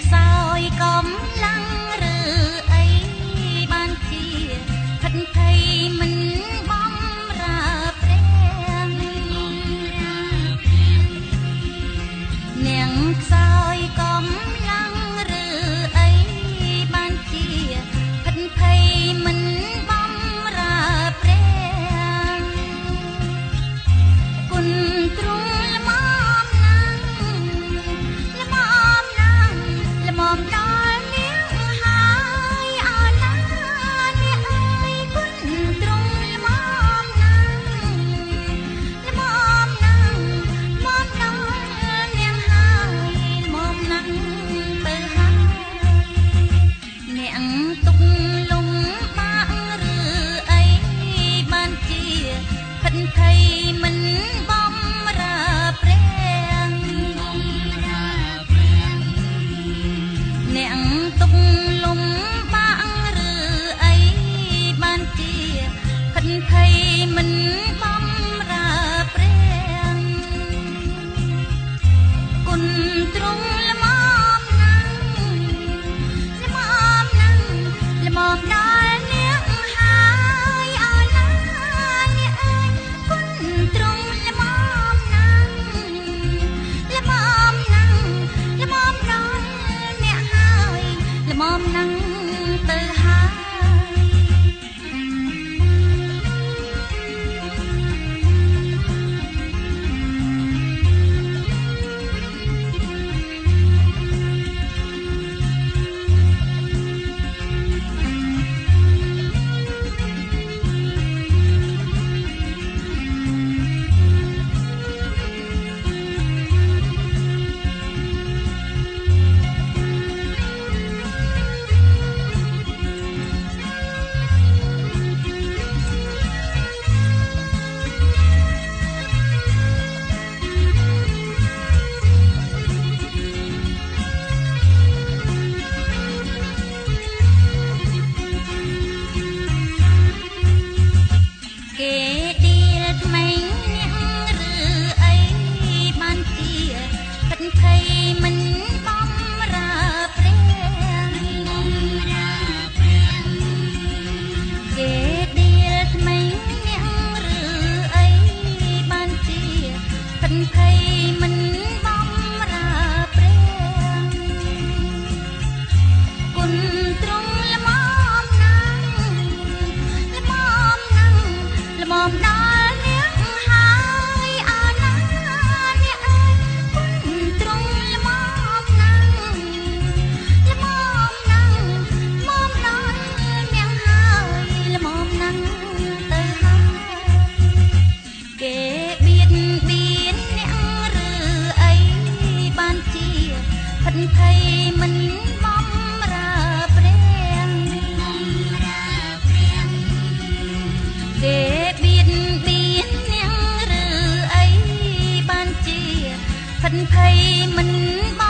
ខ្សោយកំឡាំងឬអី mom nắng ភិនភ័យមិនបា